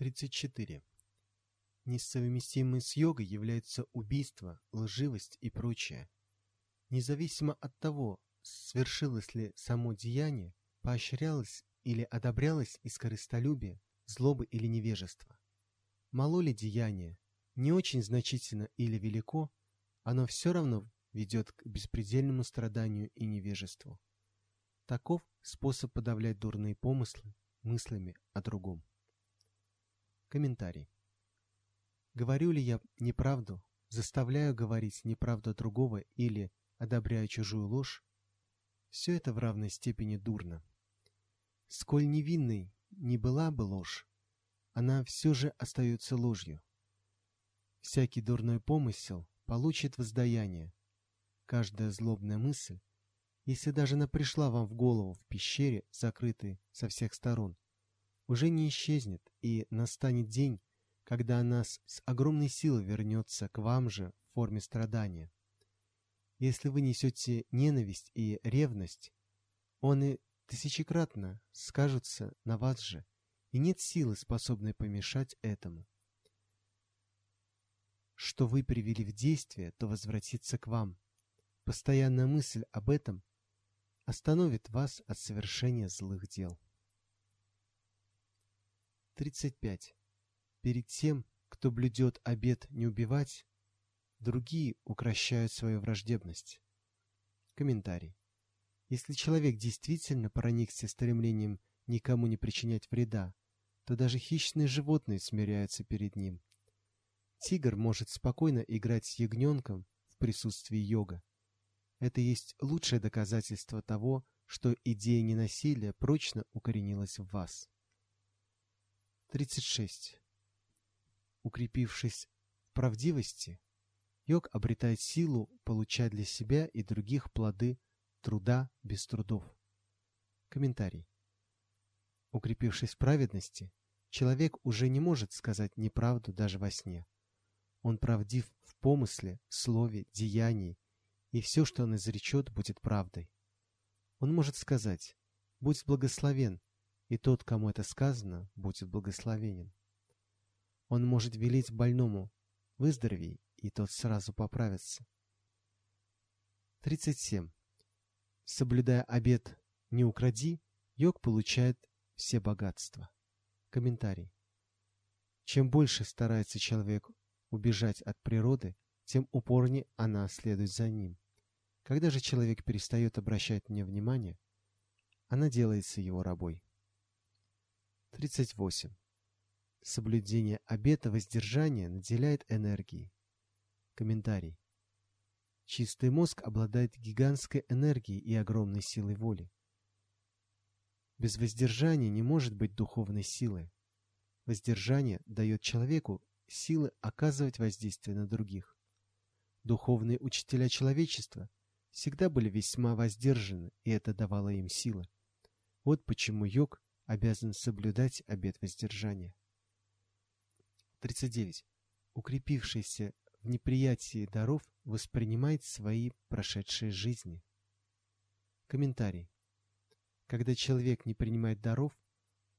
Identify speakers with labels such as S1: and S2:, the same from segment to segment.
S1: 34. Несовместимыми с йогой являются убийство, лживость и прочее. Независимо от того, свершилось ли само деяние, поощрялось или одобрялось из корыстолюбия, злобы или невежества. Мало ли деяние, не очень значительно или велико, оно все равно ведет к беспредельному страданию и невежеству. Таков способ подавлять дурные помыслы мыслями о другом. Комментарий. Говорю ли я неправду, заставляю говорить неправду другого или одобряю чужую ложь? Все это в равной степени дурно. Сколь невинной не была бы ложь, она все же остается ложью. Всякий дурной помысел получит воздаяние. Каждая злобная мысль, если даже она пришла вам в голову в пещере, закрытой со всех сторон, уже не исчезнет, и настанет день, когда она с, огромной силой вернется к вам же в форме страдания. Если вы несете ненависть и ревность, он и тысячекратно скажутся на вас же, и нет силы, способной помешать этому. Что вы привели в действие, то возвратится к вам. Постоянная мысль об этом остановит вас от совершения злых дел. 35. Перед тем, кто блюдет обет не убивать, другие укращают свою враждебность. Комментарий. Если человек действительно проникся стремлением никому не причинять вреда, то даже хищные животные смиряются перед ним. Тигр может спокойно играть с ягненком в присутствии йога. Это есть лучшее доказательство того, что идея ненасилия прочно укоренилась в вас. 36. Укрепившись в правдивости, йог обретает силу получать для себя и других плоды труда без трудов. Комментарий. Укрепившись в праведности, человек уже не может сказать неправду даже во сне. Он правдив в помысле, слове, деянии, и все, что он изречет, будет правдой. Он может сказать «Будь благословен, и тот, кому это сказано, будет благословенен. Он может велеть больному «выздорови», и тот сразу поправится. 37. Соблюдая обет «не укради», йог получает все богатства. Комментарий. Чем больше старается человек убежать от природы, тем упорнее она следует за ним. Когда же человек перестает обращать на нее внимание, она делается его рабой. 38. Соблюдение обета воздержания наделяет энергией. Комментарий. Чистый мозг обладает гигантской энергией и огромной силой воли. Без воздержания не может быть духовной силы. Воздержание дает человеку силы оказывать воздействие на других. Духовные учителя человечества всегда были весьма воздержаны, и это давало им силы. Вот почему йог обязан соблюдать обет воздержания. 39. Укрепившийся в неприятии даров воспринимает свои прошедшие жизни. Комментарий. Когда человек не принимает даров,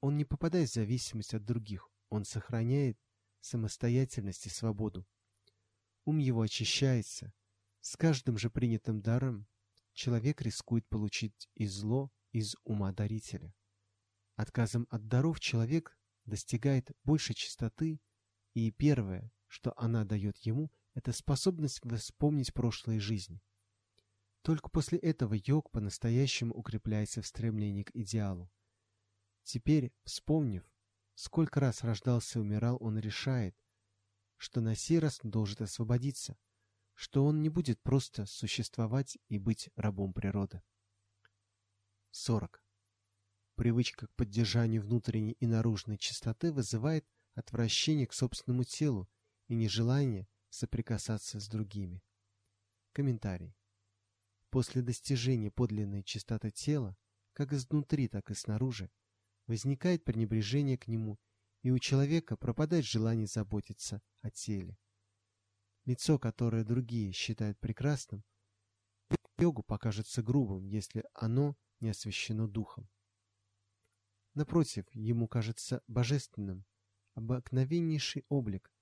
S1: он не попадает в зависимость от других, он сохраняет самостоятельность и свободу. Ум его очищается. С каждым же принятым даром человек рискует получить и зло из ума дарителя. Отказом от даров человек достигает большей чистоты, и первое, что она дает ему, это способность вспомнить прошлые жизни. Только после этого йог по-настоящему укрепляется в стремлении к идеалу. Теперь, вспомнив, сколько раз рождался и умирал, он решает, что на сей раз должен освободиться, что он не будет просто существовать и быть рабом природы. 40. Привычка к поддержанию внутренней и наружной чистоты вызывает отвращение к собственному телу и нежелание соприкасаться с другими. Комментарий. После достижения подлинной чистоты тела, как изнутри, так и снаружи, возникает пренебрежение к нему, и у человека пропадает желание заботиться о теле. Лицо, которое другие считают прекрасным, йогу покажется грубым, если оно не освящено духом. Напротив, ему кажется божественным, обыкновеннейший облик,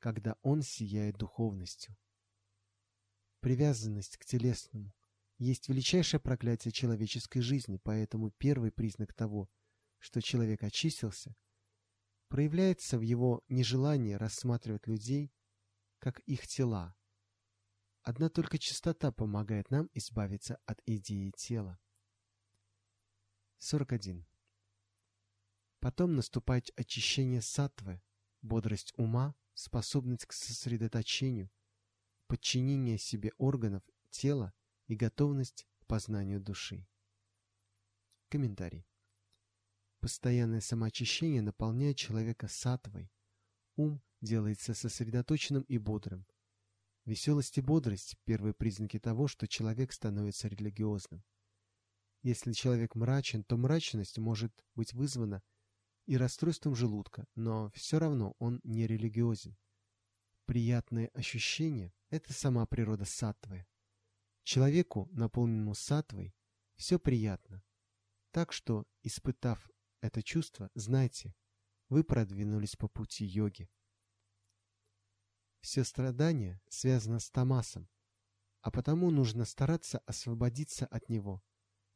S1: когда он сияет духовностью. Привязанность к телесному есть величайшее проклятие человеческой жизни, поэтому первый признак того, что человек очистился, проявляется в его нежелании рассматривать людей как их тела. Одна только чистота помогает нам избавиться от идеи тела. 41. Потом наступает очищение сатвы, бодрость ума, способность к сосредоточению, подчинение себе органов тела и готовность к познанию души. Комментарий. Постоянное самоочищение наполняет человека сатвой. Ум делается сосредоточенным и бодрым. Веселость и бодрость – первые признаки того, что человек становится религиозным. Если человек мрачен, то мрачность может быть вызвана и расстройством желудка, но все равно он не религиозен. Приятные ощущения – это сама природа сатвы. Человеку, наполненному сатвой, все приятно. Так что, испытав это чувство, знайте, вы продвинулись по пути йоги. Все страдание связано с тамасом, а потому нужно стараться освободиться от него.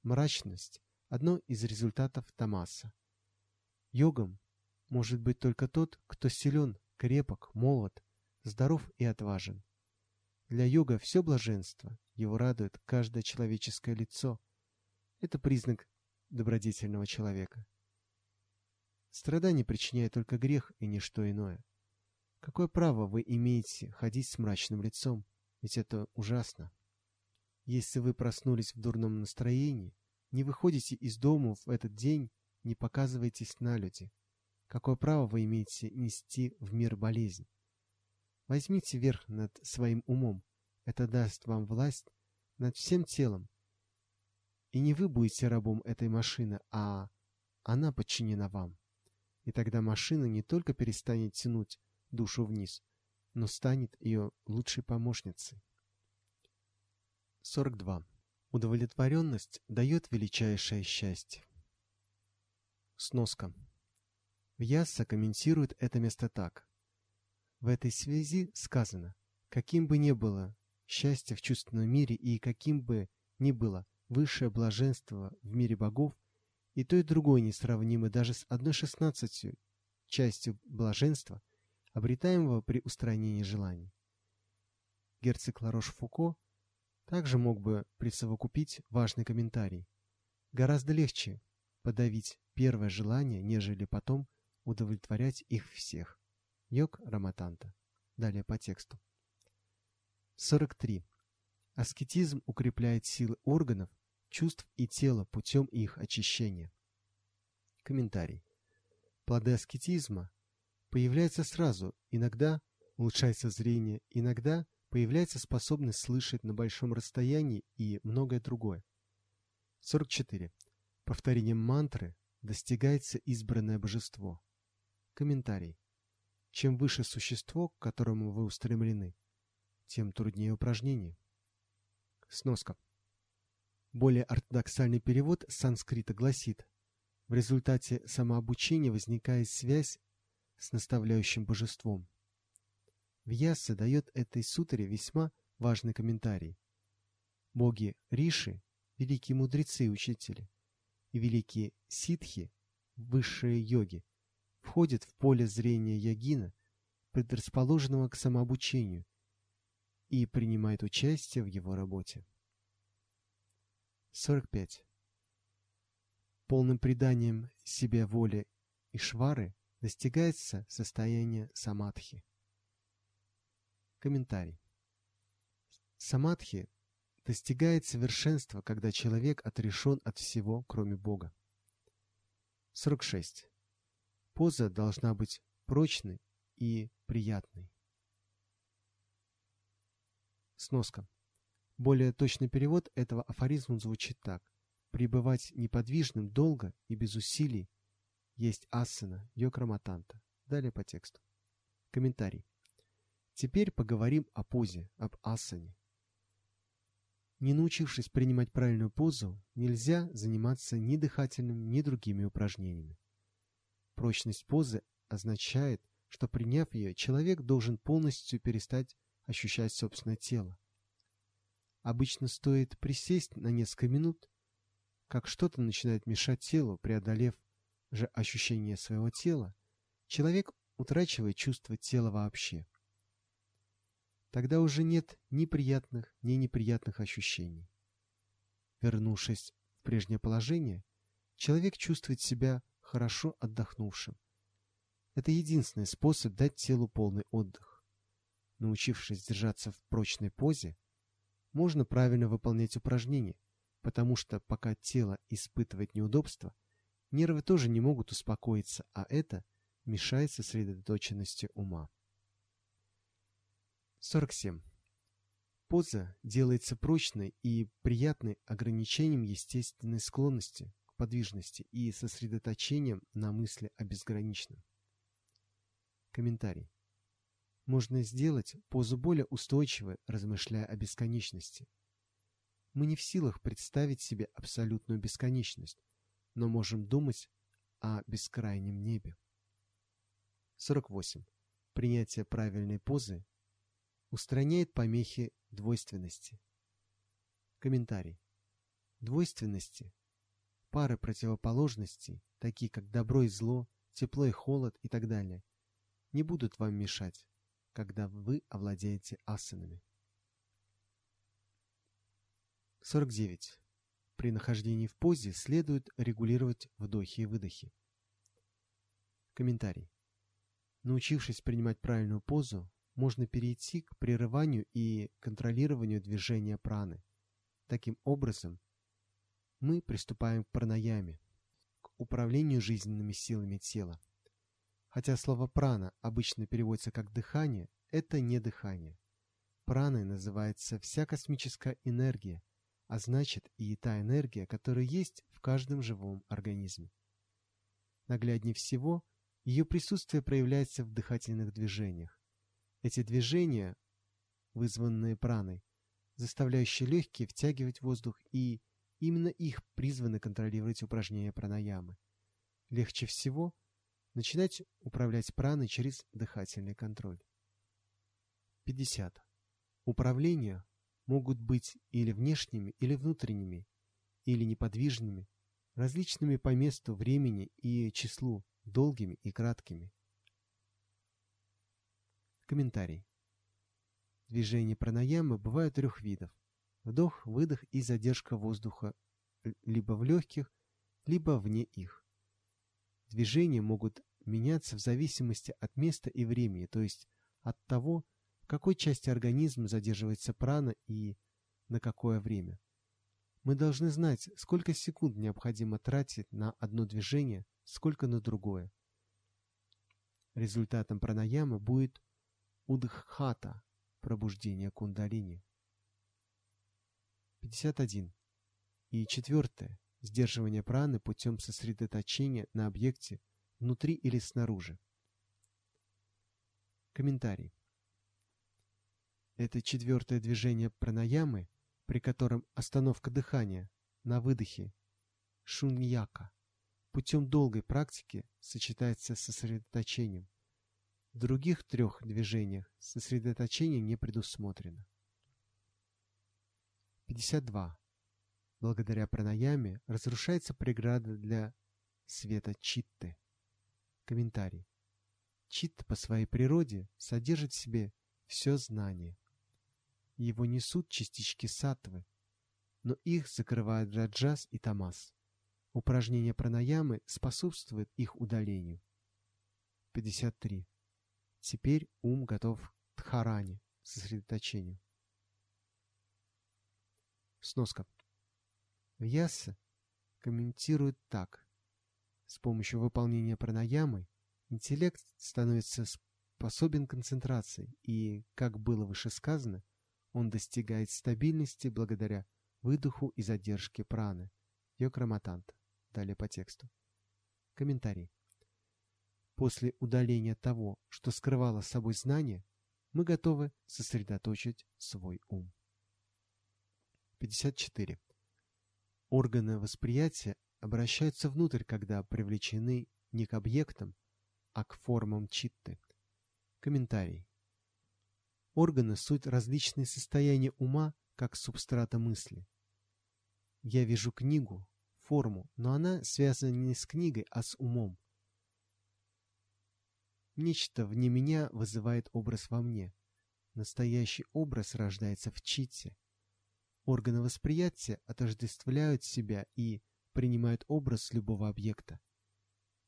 S1: Мрачность – одно из результатов тамаса. Йогом может быть только тот, кто силен, крепок, молод, здоров и отважен. Для йога все блаженство, его радует каждое человеческое лицо. Это признак добродетельного человека. Страдание причиняет только грех и ничто иное. Какое право вы имеете ходить с мрачным лицом? Ведь это ужасно. Если вы проснулись в дурном настроении, не выходите из дома в этот день не показывайтесь на люди. Какое право вы имеете нести в мир болезнь? Возьмите верх над своим умом. Это даст вам власть над всем телом. И не вы будете рабом этой машины, а она подчинена вам. И тогда машина не только перестанет тянуть душу вниз, но станет ее лучшей помощницей. 42. Удовлетворенность дает величайшее счастье. Сноска. Вьяса комментирует это место так. В этой связи сказано, каким бы ни было счастье в чувственном мире и каким бы ни было высшее блаженство в мире богов, и то и другое несравнимы даже с одной шестнадцатью частью блаженства, обретаемого при устранении желаний. Герцог Ларош-Фуко также мог бы присовокупить важный комментарий. Гораздо легче подавить первое желание, нежели потом удовлетворять их всех. Йог Раматанта. Далее по тексту. 43. Аскетизм укрепляет силы органов, чувств и тела путем их очищения. Комментарий. Плоды аскетизма появляются сразу, иногда улучшается зрение, иногда появляется способность слышать на большом расстоянии и многое другое. 44. Повторением мантры достигается избранное божество. Комментарий. Чем выше существо, к которому вы устремлены, тем труднее упражнение. Сноска. Более ортодоксальный перевод санскрита гласит, в результате самообучения возникает связь с наставляющим божеством. Вьяса дает этой сутре весьма важный комментарий. Боги Риши – великие мудрецы и учители – великие ситхи, высшие йоги, входят в поле зрения йогина, предрасположенного к самообучению, и принимают участие в его работе. 45. Полным преданием себе воли и швары достигается состояние самадхи. Комментарий. Самадхи достигает совершенства, когда человек отрешен от всего, кроме Бога. 46. Поза должна быть прочной и приятной. Сноска. Более точный перевод этого афоризма звучит так. Пребывать неподвижным долго и без усилий есть асана, йокраматанта. Далее по тексту. Комментарий. Теперь поговорим о позе, об асане. Не научившись принимать правильную позу, нельзя заниматься ни дыхательными, ни другими упражнениями. Прочность позы означает, что приняв ее, человек должен полностью перестать ощущать собственное тело. Обычно стоит присесть на несколько минут, как что-то начинает мешать телу, преодолев же ощущение своего тела, человек утрачивает чувство тела вообще. Тогда уже нет ни приятных, ни неприятных ощущений. Вернувшись в прежнее положение, человек чувствует себя хорошо отдохнувшим. Это единственный способ дать телу полный отдых. Научившись держаться в прочной позе, можно правильно выполнять упражнения, потому что пока тело испытывает неудобства, нервы тоже не могут успокоиться, а это мешает сосредоточенности ума. 47. Поза делается прочной и приятной ограничением естественной склонности к подвижности и сосредоточением на мысли о безграничном. Комментарий. Можно сделать позу более устойчивой, размышляя о бесконечности. Мы не в силах представить себе абсолютную бесконечность, но можем думать о бескрайнем небе. 48. Принятие правильной позы устраняет помехи двойственности. Комментарий. Двойственности – пары противоположностей, такие как добро и зло, тепло и холод и так далее, не будут вам мешать, когда вы овладеете асанами. 49. При нахождении в позе следует регулировать вдохи и выдохи. Комментарий. Научившись принимать правильную позу, можно перейти к прерыванию и контролированию движения праны. Таким образом, мы приступаем к пранаяме, к управлению жизненными силами тела. Хотя слово прана обычно переводится как дыхание, это не дыхание. Праной называется вся космическая энергия, а значит и та энергия, которая есть в каждом живом организме. Нагляднее всего, ее присутствие проявляется в дыхательных движениях. Эти движения, вызванные праной, заставляющие легкие втягивать воздух, и именно их призваны контролировать упражнения пранаямы. Легче всего начинать управлять праной через дыхательный контроль. 50. Управление могут быть или внешними, или внутренними, или неподвижными, различными по месту, времени и числу, долгими и краткими. Комментарий. Движения пранаямы бывают трех видов. Вдох, выдох и задержка воздуха либо в легких, либо вне их. Движения могут меняться в зависимости от места и времени, то есть от того, в какой части организма задерживается прана и на какое время. Мы должны знать, сколько секунд необходимо тратить на одно движение, сколько на другое. Результатом пранаямы будет удххата, пробуждение кундалини. 51. И четвертое. Сдерживание праны путем сосредоточения на объекте внутри или снаружи. Комментарий. Это четвертое движение пранаямы, при котором остановка дыхания на выдохе шуньяка путем долгой практики сочетается с сосредоточением. В других трех движениях сосредоточение не предусмотрено. 52. Благодаря пранаяме разрушается преграда для света читты. Комментарий. Читта по своей природе содержит в себе все знание. Его несут частички сатвы, но их закрывают раджас и тамас. Упражнение пранаямы способствует их удалению. 53. Теперь ум готов к дхаране, сосредоточению. Сноска. Вьяса комментирует так. С помощью выполнения пранаямы интеллект становится способен концентрации, и, как было выше сказано, он достигает стабильности благодаря выдоху и задержке праны. Йокраматанта. Далее по тексту. Комментарий. После удаления того, что скрывало собой знание, мы готовы сосредоточить свой ум. 54. Органы восприятия обращаются внутрь, когда привлечены не к объектам, а к формам читты. Комментарий. Органы – суть различные состояния ума, как субстрата мысли. Я вижу книгу, форму, но она связана не с книгой, а с умом. Нечто вне меня вызывает образ во мне. Настоящий образ рождается в читте. Органы восприятия отождествляют себя и принимают образ любого объекта.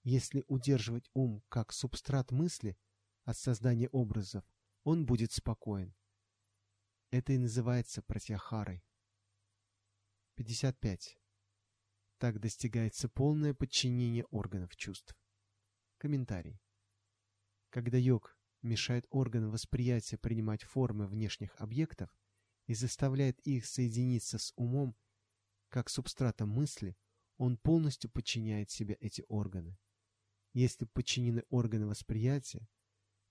S1: Если удерживать ум как субстрат мысли от создания образов, он будет спокоен. Это и называется пратьяхарой. 55. Так достигается полное подчинение органов чувств. Комментарий. Когда йог мешает органам восприятия принимать формы внешних объектов и заставляет их соединиться с умом, как субстратом мысли, он полностью подчиняет себе эти органы. Если подчинены органы восприятия,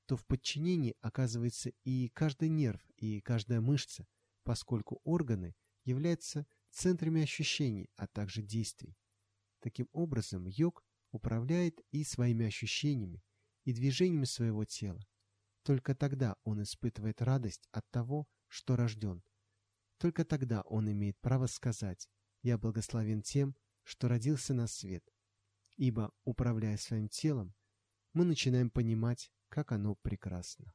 S1: то в подчинении оказывается и каждый нерв, и каждая мышца, поскольку органы являются центрами ощущений, а также действий. Таким образом, йог управляет и своими ощущениями, и движениями своего тела. Только тогда он испытывает радость от того, что рожден. Только тогда он имеет право сказать «Я благословен тем, что родился на свет». Ибо, управляя своим телом, мы начинаем понимать, как оно прекрасно.